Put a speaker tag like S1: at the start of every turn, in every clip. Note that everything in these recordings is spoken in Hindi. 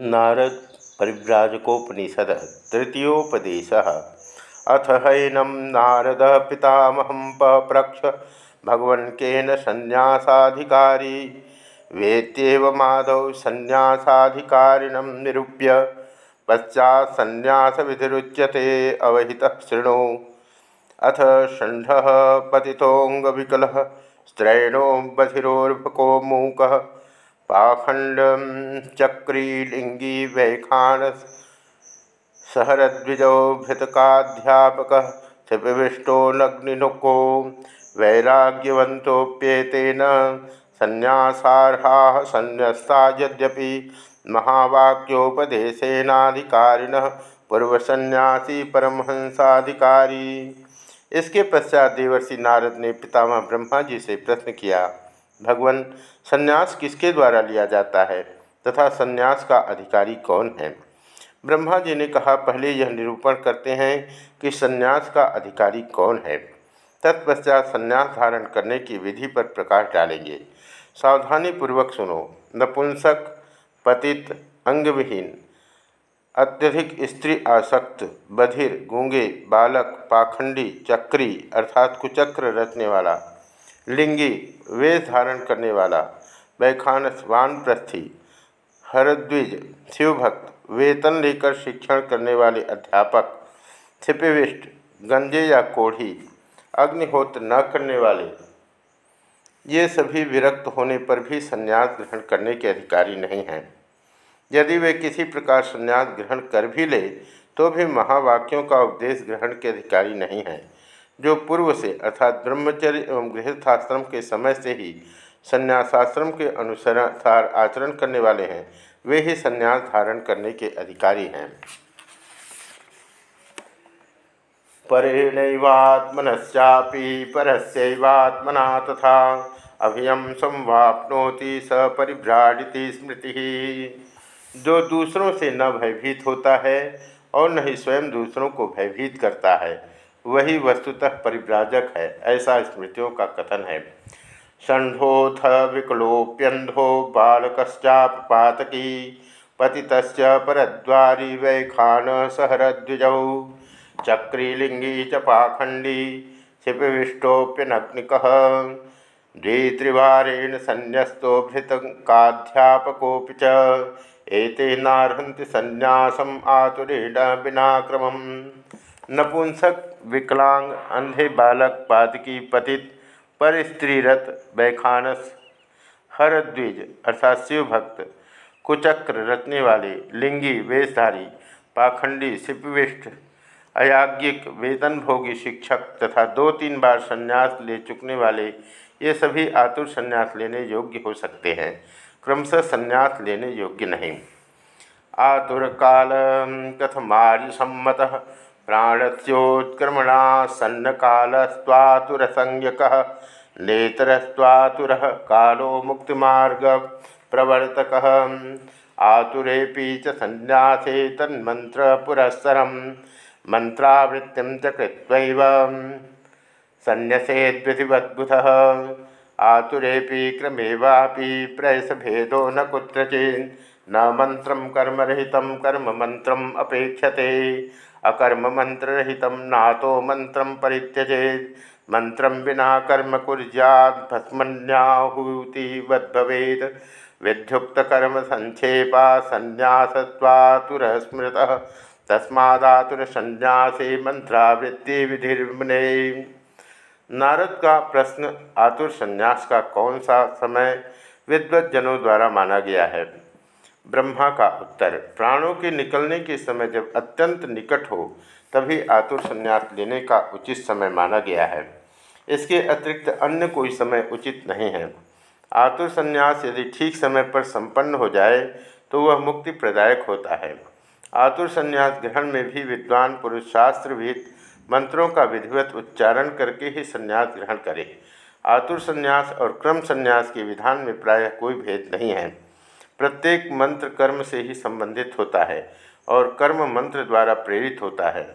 S1: नारद परिव्राजकोपनिषद तृतीयोपदेश। अथ हैनम नारद पितामह पप्रक्ष भगवन केन संन्यासाधिकारी वेत्येवमादौ संन्यासाधिकारिण निरूप्य पश्चात संन्यास विधिरुच्यते अवहितः शृणु। अथ षण्ढ पतितोंग विकल स्त्रैणो बधिरोर्भको मूक। पाखंड चक्रीलिंगी वैखान सहरद्विजो भृतकाध्यापक क्षिपिविष्टो लग्निनुको वैराग्यवंतोप्येतेन संन्यासारहा संन्यस्ता यद्यपि पूर्वसन्यासी परमहंसाधिकारी। इसके पश्चात देवर्षि नारद ने पितामह ब्रह्मा जी से प्रश्न किया भगवान संन्यास किसके द्वारा लिया जाता है? तथा संन्यास का अधिकारी कौन है? ब्रह्मा जी ने कहा, पहले यह निरूपण करते हैं कि संन्यास का अधिकारी कौन है। तत्पश्चात संन्यास धारण करने की विधि पर प्रकाश डालेंगे। सावधानी पूर्वक सुनो। नपुंसक, पतित, अंगविहीन, अत्यधिक स्त्री आसक्त, बधिर, गूँगे, बालक, पाखंडी, चक्री, अर्थात कुचक्र रचने वाला लिंगी, वेश धारण करने वाला वैखानस वानप्रस्थी, हरद्विज, शिवभक्त, वेतन लेकर शिक्षण करने वाले अध्यापक छिपिविष्ट गंजे या कोढ़ी अग्निहोत्र न करने वाले। ये सभी विरक्त होने पर भी संन्यास ग्रहण करने के अधिकारी नहीं हैं। यदि वे किसी प्रकार संन्यास ग्रहण कर भी ले तो भी महावाक्यों का उपदेश ग्रहण के अधिकारी नहीं हैं। जो पूर्व से अर्थात ब्रह्मचर्य एवं गृहस्थाश्रम के समय से ही संन्यासाश्रम के अनुसार आचरण करने वाले हैं, वे ही संन्यास धारण करने के अधिकारी हैं। परेणैवात्मनश्चापी परस्यैवात्मना तथा अभियम संवापनोति स परिभ्राडिति स्मृति। जो दूसरों से न भयभीत होता है और न ही स्वयं दूसरों को भयभीत करता है वही वस्तुतः परिव्राजक है, ऐसा स्मृतियों का कथन है। षण्ढोथ विकलोप्यंधो बालकश्चापातकी पतित परद्वारी वैखान सहरद्विजौ। चक्रीलिंगी च पाखंडी क्षिपिविष्टोप्यनग्निक द्वित्रिवारेण संन्यस्तो भृतकाध्यापकोऽपि च, एते नारहन्ति आतुरेण बिना क्रमम् नपुंसक, विकलांग, अंधे बालक पातकी पतित पर स्त्रीरत वैखानस हरद्विज अर्थात शिव भक्त कुचक्र रचने वाले, लिंगी, वेशधारी, पाखंडी, सिपविष्ट, अयाज्ञिक, वेतनभोगी शिक्षक तथा दो तीन बार संन्यास ले चुकने वाले, ये सभी आतुर संन्यास लेने योग्य हो सकते हैं। क्रमशः संन्यास लेने योग्य नहीं। आतुर काल कथमार्य सम्मत प्राणस्योत्क्रमणा सन्न कालस्वातुरसंज्ञक नेतरस्वातुर कालो मुक्तिमार्ग प्रवर्तक। आतुरेपि च संन्यासे तन्मंत्रपुरस्सर मंत्रावृत्ति च कृत्वैव। संन्यसेद्विधिवद्बुध आतुरेपि क्रमेवापि प्रयसभेदो न कुत्रचिन् न मंत्र कर्मरहित कर्म मंत्र अपेक्षते। अकर्म मंत्ररहित नातो मंत्र परित्यजेत मंत्र विना कर्म कुर्याद्भस्मन्याहुतिवद्भवेद विध्युक्तकर्म संक्षेपा संन्यासत्वातुर स्मृत मंत्रावृत्ति विधिर्मने नारद का प्रश्न, आतुर संन्यास का कौन सा समय विद्वज्जनों द्वारा माना गया है? ब्रह्मा का उत्तर, प्राणों के निकलने के समय जब अत्यंत निकट हो, तभी आतुर संन्यास लेने का उचित समय माना गया है। इसके अतिरिक्त अन्य कोई समय उचित नहीं है। आतुर संन्यास यदि ठीक समय पर संपन्न हो जाए तो वह मुक्ति प्रदायक होता है। आतुर संन्यास ग्रहण में भी विद्वान पुरुष शास्त्रविद मंत्रों का विधिवत उच्चारण करके ही संन्यास ग्रहण करे। आतुर संन्यास और क्रम संन्यास के विधान में प्रायः कोई भेद नहीं है। प्रत्येक मंत्र कर्म से ही संबंधित होता है और कर्म मंत्र द्वारा प्रेरित होता है।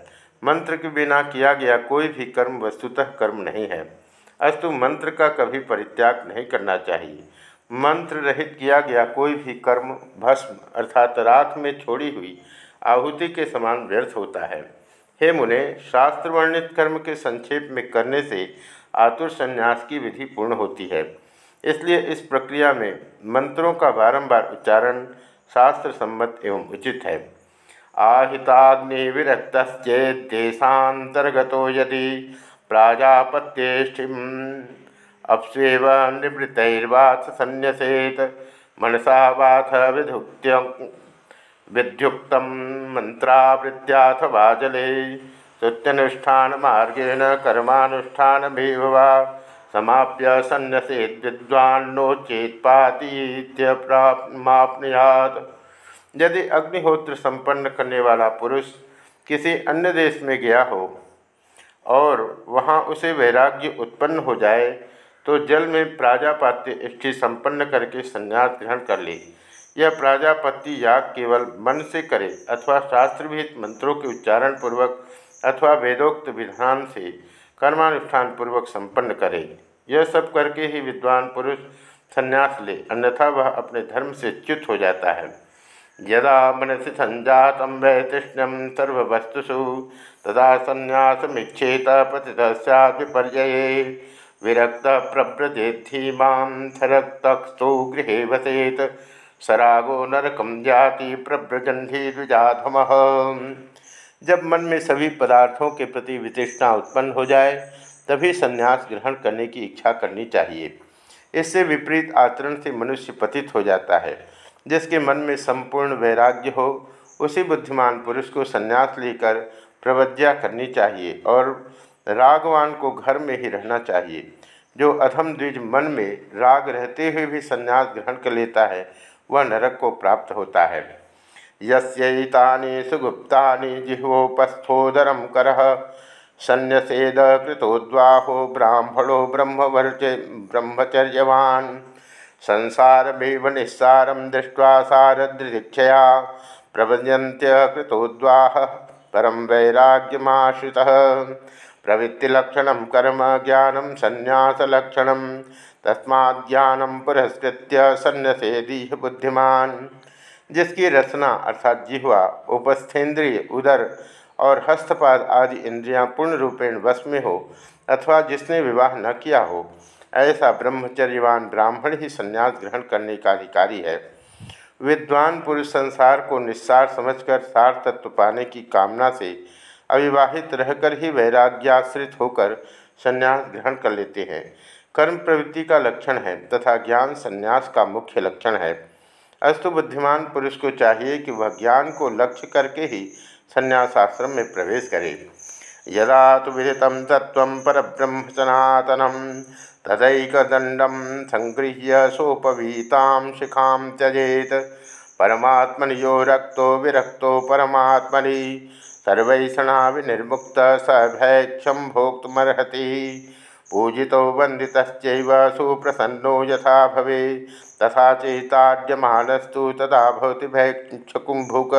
S1: मंत्र के बिना किया गया कोई भी कर्म वस्तुतः कर्म नहीं है। अस्तु मंत्र का कभी परित्याग नहीं करना चाहिए। मंत्र रहित किया गया कोई भी कर्म भस्म अर्थात राख में छोड़ी हुई आहुति के समान व्यर्थ होता है। हे मुने शास्त्र वर्णित कर्म के संक्षेप में करने से आतुर संन्यास की विधि पूर्ण होती है। इसलिए इस प्रक्रिया में मंत्रों का बारंबार उच्चारण शास्त्र सम्मत एवं उचित है। आहिताग्नि विरक्त देशातर्गत यदि प्राजापत्येष्ठिम। अपस्व निवृत्तर्वाथ संसेत मनसा वाथ विधुक्त विद्युक्त मंत्रावृत्थवा जले स्तुत्यनुष्ठान मार्गेण कर्मानुष्ठान वा। समाप्य संसेत विद्वान्नोचेत्पातीत्यप्राप्नुयात यदि अग्निहोत्र संपन्न करने वाला पुरुष किसी अन्य देश में गया हो और वहाँ उसे वैराग्य उत्पन्न हो जाए तो जल में प्राजापात्य इष्टि संपन्न करके संन्यास ग्रहण कर ले। यह प्राजापत्ति याग केवल मन से करे अथवा शास्त्रविहित मंत्रों के उच्चारण पूर्वक अथवा वेदोक्त विधान से कर्मानुष्ठान पूर्वक संपन्न करे। यह सब करके ही विद्वान पुरुष संन्यास ले, अन्यथा वह अपने धर्म से च्युत हो जाता है। यदा मनसी संजात वैतृष्ण्यम सर्वस्तुषु तदा संन्यासमीक्षेत पति सैपर्य विरक्त प्रव्रजेद्धीमां थरक्तस्तु गृह वसेत। सरागो नरकम जाति प्रव्रजंधी द्विजाधम। जब मन में सभी पदार्थों के प्रति वितृष्णा उत्पन्न हो जाए, तभी संन्यास ग्रहण करने की इच्छा करनी चाहिए। इससे विपरीत आचरण से मनुष्य पतित हो जाता है। जिसके मन में संपूर्ण वैराग्य हो, उसी बुद्धिमान पुरुष को संन्यास लेकर प्रवज्ञा करनी चाहिए और रागवान को घर में ही रहना चाहिए। जो अधम द्विज मन में राग रहते हुए भी संन्यास ग्रहण कर लेता है, वह नरक को प्राप्त होता है। यस्यैतानि सुगुप्तानि जिह्वोपस्थोदरम कर। कृतोद्वाहो ब्राह्मणो ब्रह्मवर्च ब्रह्मचर्यवान्। संसारमेव निस्सारं दृष्ट्वा सारदृदीक्षया प्रभजन्त्य कृतोद्वाह परम वैराग्यमाश्रितः। प्रवृत्तिलक्षण कर्म, ज्ञान संन्यासलक्षण तस्माज्ञानम पुरस्कृत्य सन्नसेदीह बुद्धिमान। जिसकी रचना अर्थात जिह्वा, उपस्थेंद्रिय, उदर और हस्तपाद आदि इंद्रियाँ पूर्ण रूपेण वश में हो अथवा जिसने विवाह न किया हो, ऐसा ब्रह्मचर्यवान ब्राह्मण ही संन्यास ग्रहण करने का अधिकारी है। विद्वान पुरुष संसार को निस्सार समझकर सार तत्व पाने की कामना से अविवाहित रहकर ही वैराग्याश्रित होकर संन्यास ग्रहण कर लेते हैं। कर्म प्रवृत्ति का लक्षण है तथा ज्ञान संन्यास का मुख्य लक्षण है। अस्तु बुद्धिमान पुरुष को चाहिए कि वह ज्ञान को लक्ष्य करके ही संन्यासाश्रम में प्रवेश करे। यदा तो विदित तत्व ब्रह्म सनातनम तदैकदंडम संगृह्य सोपवीता शिखा त्यजेत। परमात्मनि यो रक्तो विरक्तो परमात्मनि सर्वैषणा विनिर्मुक्त स भैक्षम भोक्तमर्हति। पूजि वंदित सुप्रसन्नो यथा भवे तथा चेताड्यमानस्तु तदा भवति भैक्षकुंभुक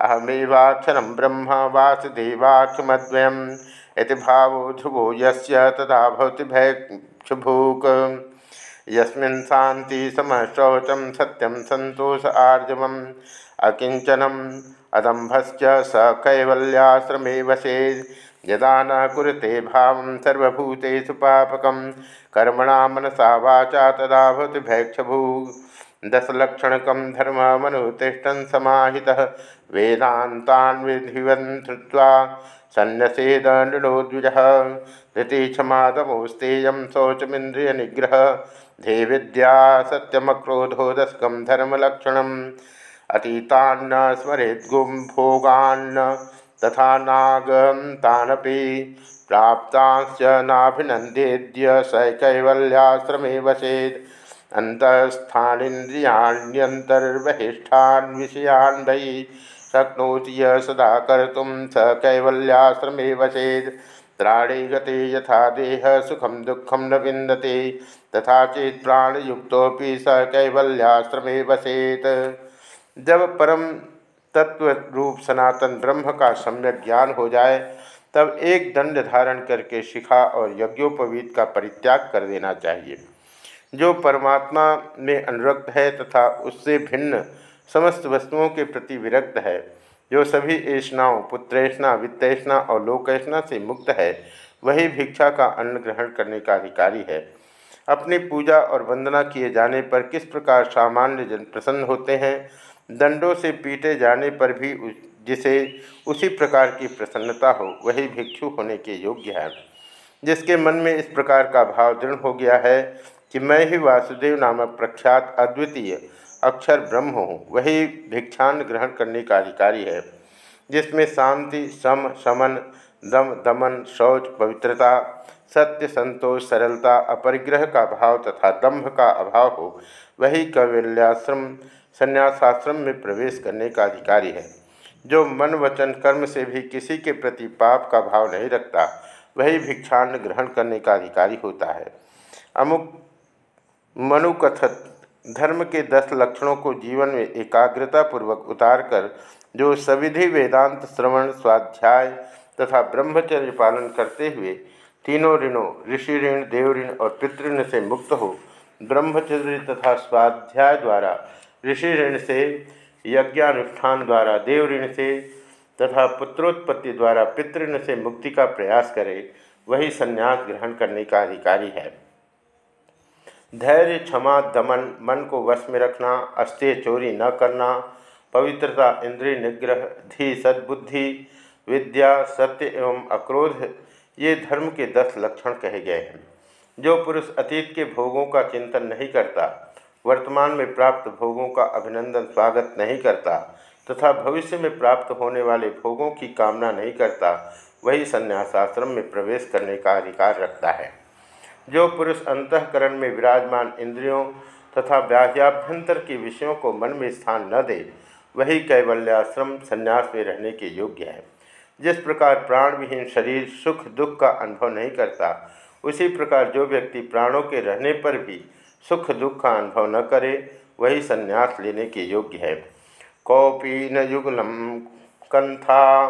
S1: अहमेवाक्षर ब्रह्म वासुदेवाक्षमद्वयम् इति भावो ध्रुवो यस्य तदा भवति भैक्षुभूक। यस्मिन् शान्ति समशौचं सत्यं सन्तोष आर्जवम् स कैवल्याश्रमे वसेत् यदा न कुरते भाव सर्वभूतेषु पापक, कर्मणा मनसा वाचा तदा भवति भैक्षभू। दशलक्षणक धर्म मनुतिष्ठन समाहिता वेदांतान विधिवन् श्रुवा सन्नसेद नृणो द्विज। धृति शौचमींद्रिय निग्रह धे सत्यमक्रोधो दशकम धर्मलक्षण अतीतान्न स्मरेद भोगान्न तथा नागतानपि प्राप्तांश्च नाभिनंदेद्य स कैवल्याश्रमे वसेत् अन्तःस्थानीन्द्रियाण्यन्तर्बहिष्ठान् विषयान् वै शक्नोति य सदा कर्तुं स कैवल्याश्रमे वसेत् त्राणे गते यथा देह सुखम दुखम न विंदते तथा चेत प्राणयुक्तोपि स कैवल्याश्रमे वसेत जब परम तत्व रूप सनातन ब्रह्म का सम्यक ज्ञान हो जाए, तब एक दंड धारण करके शिखा और यज्ञोपवीत का परित्याग कर देना चाहिए। जो परमात्मा में अनुरक्त है तथा उससे भिन्न समस्त वस्तुओं के प्रति विरक्त है, जो सभी ऐष्णाओं, पुत्रेष्णा, वित्तेषणा और लोकेष्णा से मुक्त है, वही भिक्षा का अन्न ग्रहण करने का अधिकारी है। अपनी पूजा और वंदना किए जाने पर किस प्रकार सामान्य जन प्रसन्न होते हैं दंडों से पीटे जाने पर भी जिसे उसी प्रकार की प्रसन्नता हो, वही भिक्षु होने के योग्य है। जिसके मन में इस प्रकार का भाव दृढ़ हो गया है कि मैं ही वासुदेव नामक प्रख्यात अद्वितीय अक्षर ब्रह्म हूँ, वही भिक्षान ग्रहण करने का अधिकारी है, जिसमें शांति, सम समन दम, दमन, शौच, पवित्रता, सत्य, संतोष, सरलता, अपरिग्रह का भाव तथा दम्भ का अभाव हो, वही कविल्याश्रम संन्यासाश्रम में प्रवेश करने का अधिकारी है, जो मन वचन कर्म से भी किसी के प्रति पाप का भाव नहीं रखता, वही भिक्षान्न ग्रहण करने का अधिकारी होता है। अमुक मनुकथत धर्म के दस लक्षणों को जीवन में एकाग्रता पूर्वक उतार कर, जो सविधि वेदांत श्रवण, स्वाध्याय तथा ब्रह्मचर्य पालन करते हुए तीनों ऋणों, ऋषि ऋण, देव ऋण और पितृण से मुक्त हो, ब्रह्मचर्य तथा स्वाध्याय द्वारा ऋषि ऋण से यज्ञानुष्ठान द्वारा देव ऋण से तथा पुत्रोत्पत्ति द्वारा पितृण से मुक्ति का प्रयास करे, वही संन्यास ग्रहण करने का अधिकारी है। धैर्य, क्षमा, दमन, मन को वश में रखना, अस्त्य चोरी न करना, पवित्रता, इंद्रिय निग्रह, धी, सद्बुद्धि, विद्या, सत्य एवं अक्रोध, ये धर्म के दस लक्षण कहे गए हैं। जो पुरुष अतीत के भोगों का चिंतन नहीं करता वर्तमान में प्राप्त भोगों का अभिनंदन स्वागत नहीं करता तथा भविष्य में प्राप्त होने वाले भोगों की कामना नहीं करता, वही संन्यासाश्रम में प्रवेश करने का अधिकार रखता है। जो पुरुष अंतकरण में विराजमान इंद्रियों तथा बाह्याभ्यंतर के विषयों को मन में स्थान न दे, वही कैवल्याश्रम संन्यास में रहने के योग्य है। जिस प्रकार प्राण विहीन शरीर सुख दुख का अनुभव नहीं करता, उसी प्रकार जो व्यक्ति प्राणों के रहने पर भी सुख दुख का अनुभव न करे, वही संन्यास लेने के योग्य है। कौपी न युगलम कंथा।